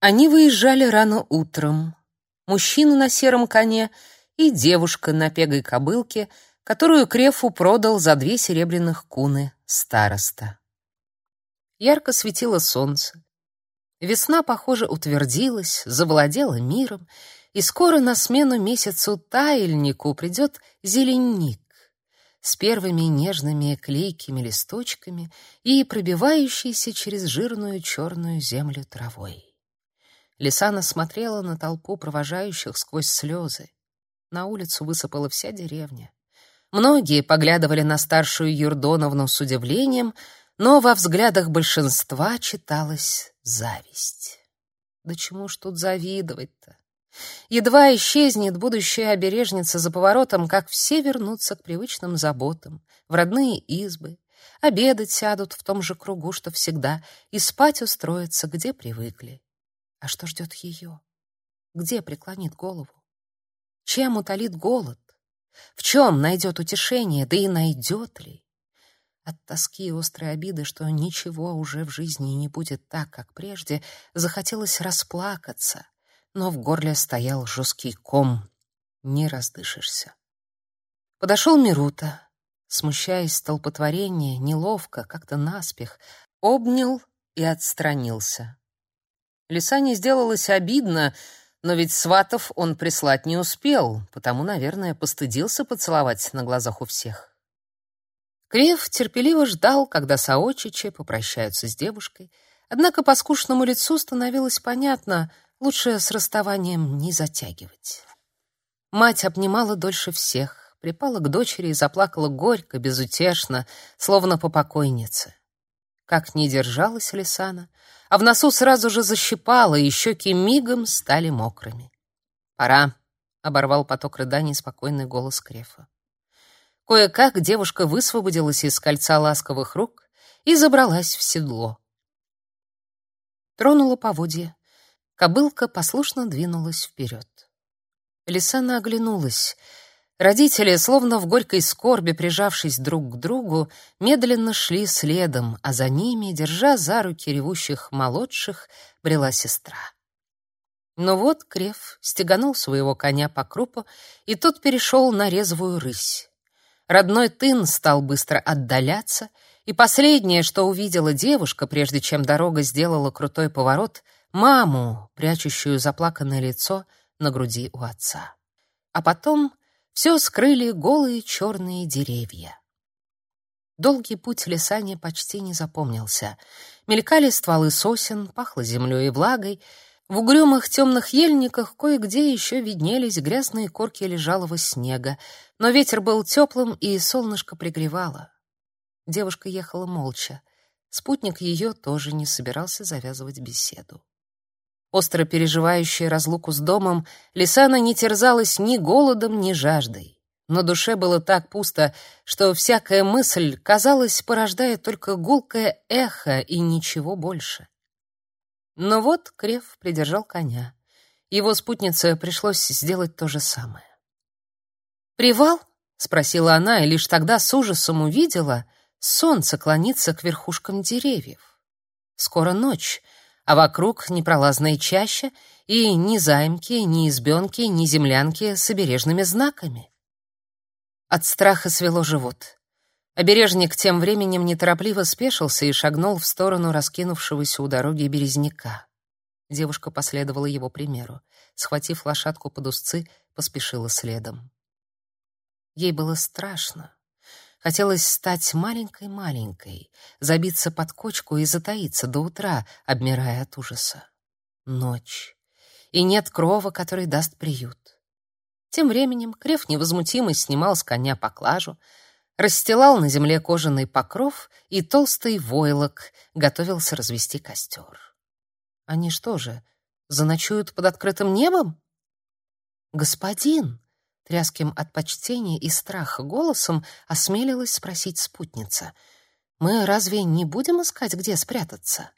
Они выезжали рано утром. Мужчина на сером коне и девушка на пегой кобылке, которую Крефу продал за две серебряных куны староста. Ярко светило солнце. Весна, похоже, утвердилась, завладела миром, и скоро на смену месяцу таяльнику придет зеленник с первыми нежными клейкими листочками и пробивающейся через жирную черную землю травой. Лисана смотрела на толпу провожающих сквозь слезы. На улицу высыпала вся деревня. Многие поглядывали на старшую Юрдоновну с удивлением, но во взглядах большинства читалась зависть. Да чему ж тут завидовать-то? Едва исчезнет будущая обережница за поворотом, как все вернутся к привычным заботам, в родные избы, обедать сядут в том же кругу, что всегда, и спать устроятся, где привыкли. А что ждет ее? Где преклонит голову? Чем утолит голод? В чем найдет утешение, да и найдет ли? От тоски и острой обиды, что ничего уже в жизни не будет так, как прежде, захотелось расплакаться, но в горле стоял жесткий ком. Не раздышишься. Подошел Мирута, смущаясь столпотворения, неловко, как-то наспех, обнял и отстранился. Лисане сделалось обидно, но ведь сватов он прислать не успел, потому, наверное, постыдился поцеловать на глазах у всех. Крев терпеливо ждал, когда соочичи попрощаются с девушкой, однако по скучному лицу становилось понятно, лучше с расставанием не затягивать. Мать обнимала дольше всех, припала к дочери и заплакала горько, безутешно, словно по покойнице. Как не держалась Лисана, а в носу сразу же защипало, и щеки мигом стали мокрыми. «Пора», — оборвал поток рыданий спокойный голос Крефа. Кое-как девушка высвободилась из кольца ласковых рук и забралась в седло. Тронула поводья. Кобылка послушно двинулась вперед. Лисана оглянулась — Родители, словно в горькой скорби прижавшись друг к другу, медленно шли следом, а за ними, держа за руки ревущих молодших, брела сестра. Но вот Крев стеганул своего коня по крупу, и тот перешел на резвую рысь. Родной тын стал быстро отдаляться, и последнее, что увидела девушка, прежде чем дорога сделала крутой поворот, маму, прячущую заплаканное лицо на груди у отца. А потом все скрыли голые черные деревья. Долгий путь Лисане почти не запомнился. Мелькали стволы сосен, пахло землей и влагой. В угрюмых темных ельниках кое-где еще виднелись грязные корки лежалого снега, но ветер был теплым, и солнышко пригревало. Девушка ехала молча. Спутник ее тоже не собирался завязывать беседу. Остро переживающая разлуку с домом, Лисана не терзалась ни голодом, ни жаждой. На душе было так пусто, что всякая мысль, казалось, порождает только гулкое эхо и ничего больше. Но вот Крев придержал коня. Его спутнице пришлось сделать то же самое. «Привал?» — спросила она, и лишь тогда с ужасом увидела солнце клониться к верхушкам деревьев. Скоро ночь — а вокруг непролазная чаща и ни займки, ни избенки, ни землянки с обережными знаками. От страха свело живот. Обережник тем временем неторопливо спешился и шагнул в сторону раскинувшегося у дороги березняка. Девушка последовала его примеру. Схватив лошадку под узцы, поспешила следом. Ей было страшно. Хотелось стать маленькой-маленькой, забиться под кочку и затаиться до утра, обмирая от ужаса. Ночь. И нет крова, который даст приют. Тем временем Крев невозмутимо снимал с коня поклажу, расстилал на земле кожаный покров и толстый войлок, готовился развести костер. Они что же, заночуют под открытым небом? Господин, Тряским от почтения и страха голосом осмелилась спросить спутница. «Мы разве не будем искать, где спрятаться?»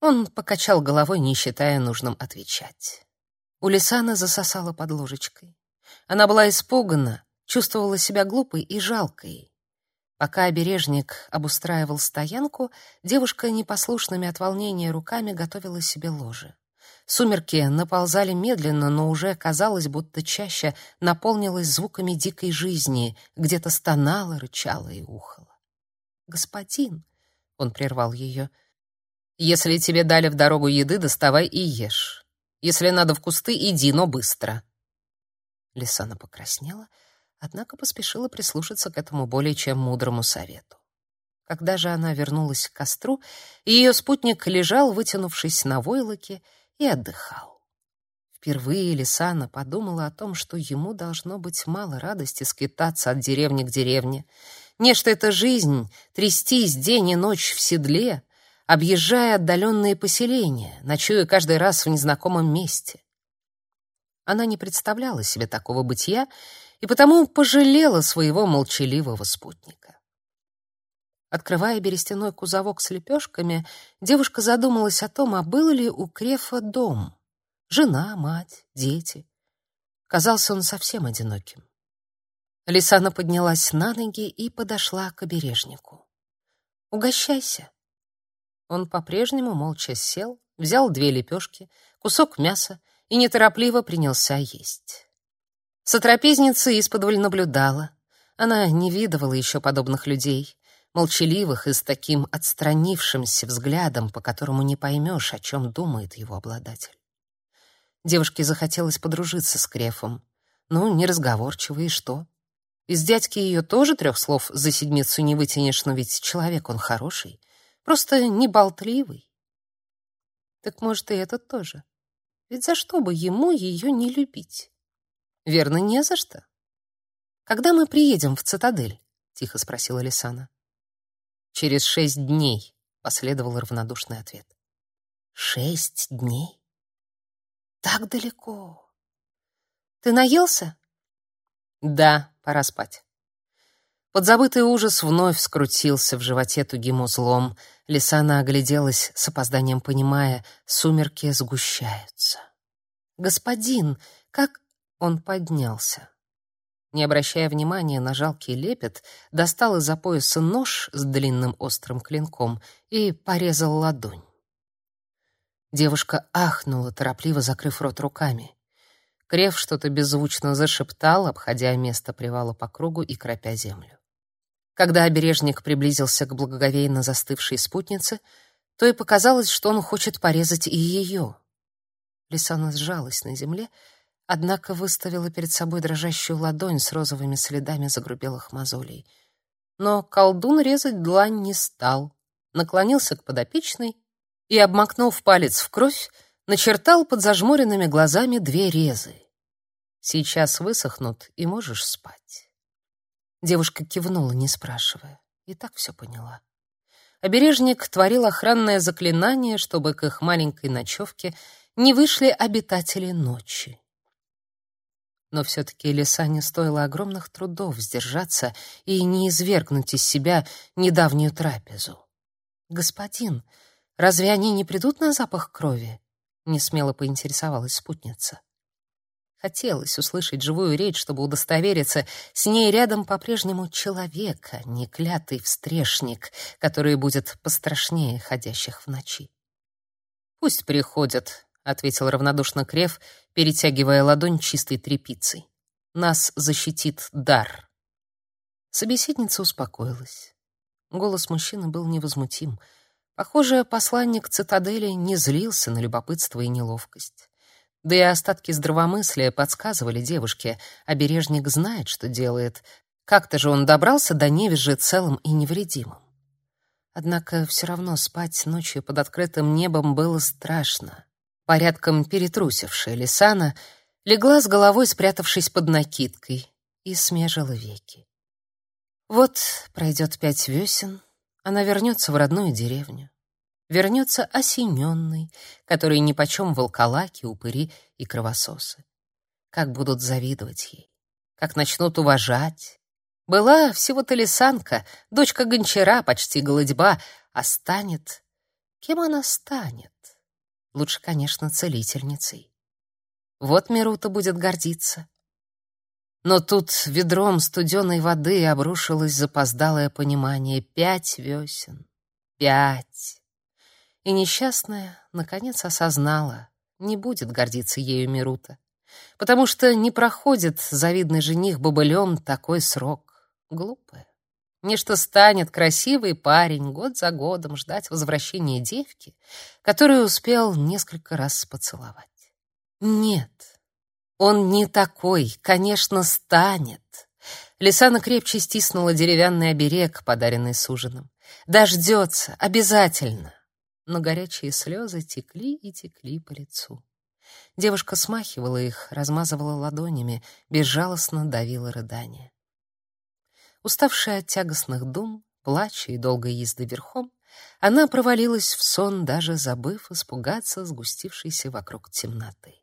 Он покачал головой, не считая нужным отвечать. У Лисаны засосала под ложечкой. Она была испугана, чувствовала себя глупой и жалкой. Пока обережник обустраивал стоянку, девушка непослушными от волнения руками готовила себе ложе. Сумерки наползали медленно, но уже казалось, будто чаще наполнилась звуками дикой жизни, где-то стонала, рычала и ухала. «Господин!» — он прервал ее. «Если тебе дали в дорогу еды, доставай и ешь. Если надо в кусты, иди, но быстро». Лисана покраснела, однако поспешила прислушаться к этому более чем мудрому совету. Когда же она вернулась к костру, ее спутник лежал, вытянувшись на войлоке, и отдыхал. Впервые Лисана подумала о том, что ему должно быть мало радости скитаться от деревни к деревне. Нечто это жизнь, трястись день и ночь в седле, объезжая отдаленные поселения, ночуя каждый раз в незнакомом месте. Она не представляла себе такого бытия и потому пожалела своего молчаливого спутника. Открывая берестяной кузовок с лепешками, девушка задумалась о том, а был ли у Крефа дом. Жена, мать, дети. Казался он совсем одиноким. Лисана поднялась на ноги и подошла к обережнику. «Угощайся». Он по-прежнему молча сел, взял две лепешки, кусок мяса и неторопливо принялся есть. Сотрапезница исподволь наблюдала. Она не видывала еще подобных людей молчаливых и с таким отстранившимся взглядом, по которому не поймешь, о чем думает его обладатель. Девушке захотелось подружиться с Крефом. Ну, неразговорчивый, и что? Из дядьки ее тоже трех слов за седмицу не вытянешь, но ведь человек он хороший, просто не болтливый. Так может, и этот тоже. Ведь за что бы ему ее не любить? Верно, не за что. Когда мы приедем в цитадель? тихо спросила Лисана. Через шесть дней, последовал равнодушный ответ. Шесть дней? Так далеко. Ты наелся? Да, пора спать. Подзабытый ужас вновь скрутился в животе тугим узлом. Лисана огляделась с опозданием, понимая, сумерки сгущаются. «Господин, как...» Он поднялся не обращая внимания на жалкий лепет, достал из-за пояса нож с длинным острым клинком и порезал ладонь. Девушка ахнула, торопливо закрыв рот руками. Крев что-то беззвучно зашептал, обходя место привала по кругу и кропя землю. Когда обережник приблизился к благоговейно застывшей спутнице, то и показалось, что он хочет порезать и ее. Лисана сжалась на земле, однако выставила перед собой дрожащую ладонь с розовыми следами загрубелых мозолей. Но колдун резать длань не стал, наклонился к подопечной и, обмакнув палец в кровь, начертал под зажмуренными глазами две резы. «Сейчас высохнут, и можешь спать». Девушка кивнула, не спрашивая, и так все поняла. Обережник творил охранное заклинание, чтобы к их маленькой ночевке не вышли обитатели ночи. Но все-таки Лисане стоило огромных трудов сдержаться и не извергнуть из себя недавнюю трапезу. «Господин, разве они не придут на запах крови?» — несмело поинтересовалась спутница. Хотелось услышать живую речь, чтобы удостовериться, с ней рядом по-прежнему человек, а не клятый встрешник, который будет пострашнее ходящих в ночи. «Пусть приходят», ответил равнодушно Крев, перетягивая ладонь чистой тряпицей. Нас защитит дар. Собеседница успокоилась. Голос мужчины был невозмутим. Похоже, посланник цитадели не злился на любопытство и неловкость. Да и остатки здравомыслия подсказывали девушке, обережник знает, что делает. Как-то же он добрался до Невежи целым и невредимым. Однако все равно спать ночью под открытым небом было страшно порядком перетрусившая Лисана, легла с головой, спрятавшись под накидкой, и смежила веки. Вот пройдет пять весен, она вернется в родную деревню. Вернется осененной, который нипочем волколаки, упыри и кровососы. Как будут завидовать ей, как начнут уважать. Была всего-то лисанка, дочка гончара, почти голодьба, а станет... Кем она станет? Лучше, конечно, целительницей. Вот Мирута будет гордиться. Но тут ведром студеной воды обрушилось запоздалое понимание. Пять весен. Пять. И несчастная, наконец, осознала, не будет гордиться ею Мирута. Потому что не проходит завидный жених бобылем такой срок. Глупая. Нечто станет красивый парень год за годом ждать возвращения девки, которую успел несколько раз поцеловать. Нет, он не такой, конечно, станет. Лисана крепче стиснула деревянный оберег, подаренный суженым. Дождется, обязательно. Но горячие слезы текли и текли по лицу. Девушка смахивала их, размазывала ладонями, безжалостно давила рыдания. Уставшая от тягостных дум, плача и долгой езды верхом, она провалилась в сон, даже забыв испугаться сгустившейся вокруг темноты.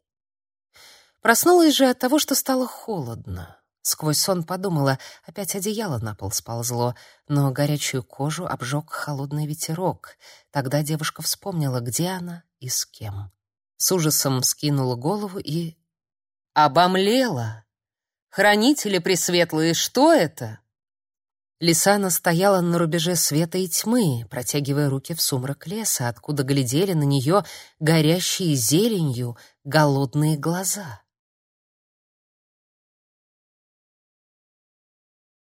Проснулась же от того, что стало холодно. Сквозь сон подумала, опять одеяло на пол сползло, но горячую кожу обжег холодный ветерок. Тогда девушка вспомнила, где она и с кем. С ужасом скинула голову и... Обомлела! Хранители пресветлые, что это? Лисана стояла на рубеже света и тьмы, протягивая руки в сумрак леса, откуда глядели на нее горящие зеленью голодные глаза.